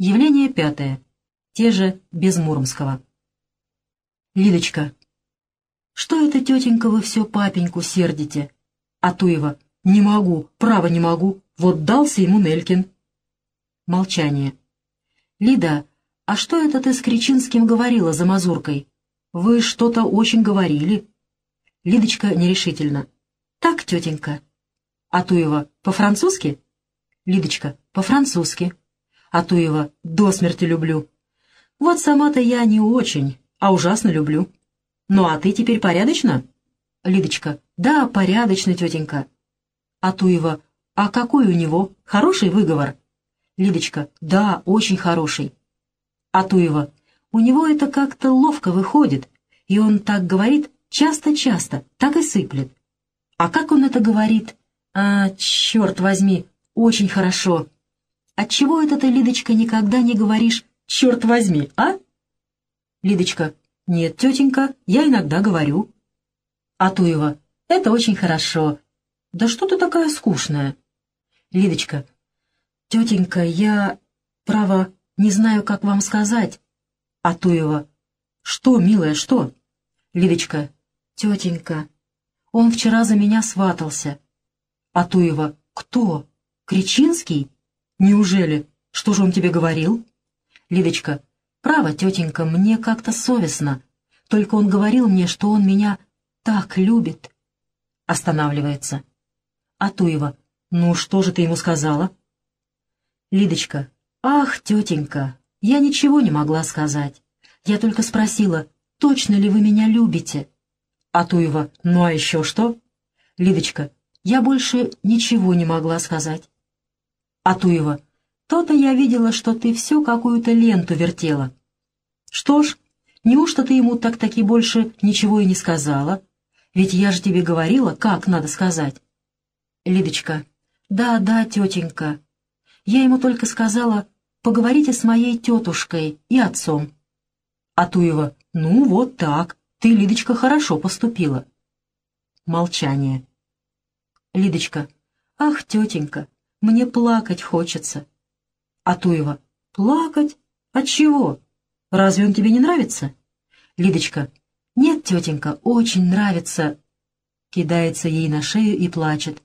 Явление пятое. Те же без Муромского. Лидочка. Что это, тетенька, вы все папеньку сердите? Атуева. Не могу, право не могу. Вот дался ему Нелькин. Молчание. Лида, а что это ты с Кричинским говорила за мазуркой? Вы что-то очень говорили. Лидочка нерешительно. Так, тетенька. Атуева. По-французски? Лидочка. По-французски. Атуева. До смерти люблю. Вот сама-то я не очень, а ужасно люблю. Ну а ты теперь порядочно? Лидочка. Да, порядочно, тетенька. Атуева. А какой у него? Хороший выговор? Лидочка. Да, очень хороший. Атуева. У него это как-то ловко выходит, и он так говорит часто-часто, так и сыплет. А как он это говорит? А, черт возьми, очень хорошо. Отчего это ты, Лидочка, никогда не говоришь «черт возьми», а? Лидочка. Нет, тетенька, я иногда говорю. Атуева. Это очень хорошо. Да что ты такая скучная? Лидочка. Тетенька, я, право, не знаю, как вам сказать. Атуева. Что, милая, что? Лидочка. Тетенька, он вчера за меня сватался. Атуева. Кто? Кричинский? Неужели? Что же он тебе говорил? Лидочка. Право, тетенька, мне как-то совестно. Только он говорил мне, что он меня так любит. Останавливается. Атуева. Ну, что же ты ему сказала? Лидочка. Ах, тетенька, я ничего не могла сказать. Я только спросила, точно ли вы меня любите? Атуева. Ну, а еще что? Лидочка. Я больше ничего не могла сказать. Атуева. То-то я видела, что ты все какую-то ленту вертела. Что ж, неужто ты ему так-таки больше ничего и не сказала? Ведь я же тебе говорила, как надо сказать. Лидочка. Да, да, тетенька. Я ему только сказала, поговорите с моей тетушкой и отцом. Атуева. Ну, вот так. Ты, Лидочка, хорошо поступила. Молчание. Лидочка. Ах, тетенька, мне плакать хочется. Атуева. Плакать? От чего? Разве он тебе не нравится? Лидочка. Нет, тетенька, очень нравится. Кидается ей на шею и плачет.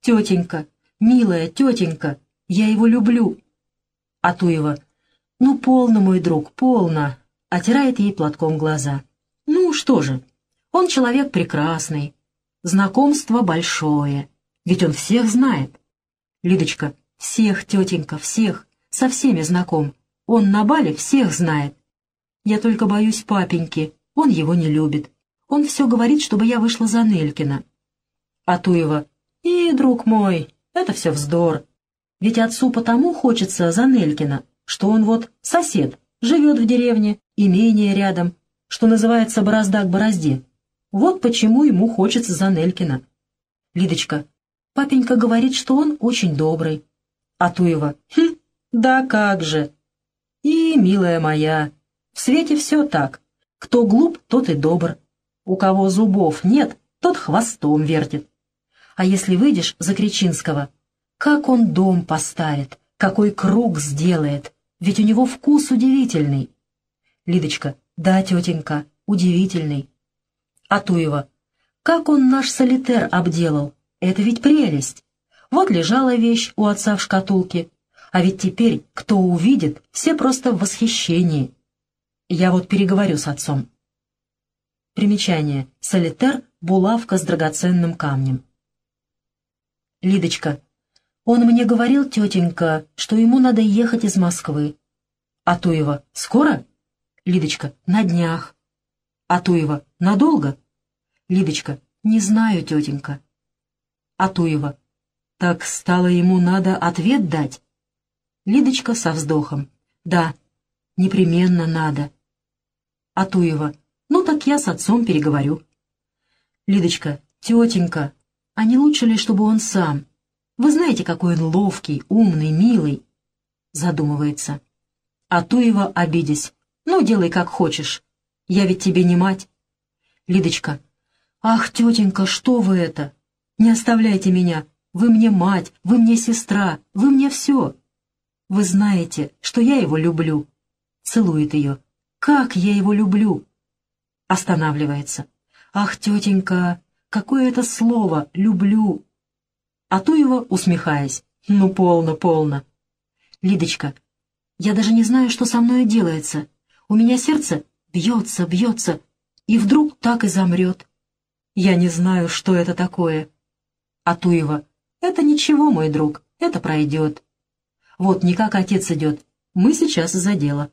Тетенька, милая тетенька, я его люблю. Атуева. Ну, полно, мой друг, полно. Отирает ей платком глаза. Ну, что же, он человек прекрасный. Знакомство большое. Ведь он всех знает. Лидочка. Всех, тетенька, всех. Со всеми знаком. Он на бале всех знает. Я только боюсь папеньки. Он его не любит. Он все говорит, чтобы я вышла за Нелькина. Атуева. И, друг мой, это все вздор. Ведь отцу потому хочется за Нелькина, что он вот сосед, живет в деревне, имение рядом, что называется борозда к борозде. Вот почему ему хочется за Нелькина. Лидочка. Папенька говорит, что он очень добрый. Атуева. Хм, да как же. И, милая моя, в свете все так. Кто глуп, тот и добр. У кого зубов нет, тот хвостом вертит. А если выйдешь за Кричинского, как он дом поставит, какой круг сделает, ведь у него вкус удивительный. Лидочка, да, тетенька, удивительный. Атуева, как он наш солитер обделал, это ведь прелесть. Вот лежала вещь у отца в шкатулке, а ведь теперь, кто увидит, все просто в восхищении. Я вот переговорю с отцом. Примечание. Солитер — булавка с драгоценным камнем. Лидочка. Он мне говорил, тетенька, что ему надо ехать из Москвы. Атуева. Скоро? Лидочка. На днях. Атуева. Надолго? Лидочка. Не знаю, тетенька. Атуева. Так стало ему надо ответ дать? Лидочка со вздохом. Да, непременно надо. Атуева. Ну так я с отцом переговорю. Лидочка. Тетенька, а не лучше ли, чтобы он сам? Вы знаете, какой он ловкий, умный, милый. Задумывается. Атуева, обидясь. Ну, делай как хочешь. Я ведь тебе не мать. Лидочка. Ах, тетенька, что вы это? Не оставляйте меня. Вы мне мать, вы мне сестра, вы мне все. вы знаете, что я его люблю. Целует ее. Как я его люблю. Останавливается. Ах, тетенька, какое это слово «люблю». А Туева, усмехаясь. Ну, полно, полно. Лидочка, я даже не знаю, что со мной делается. У меня сердце бьется, бьется, и вдруг так и замрет. Я не знаю, что это такое. Атуева. Это ничего, мой друг, это пройдет. Вот никак отец идет. Мы сейчас за дело.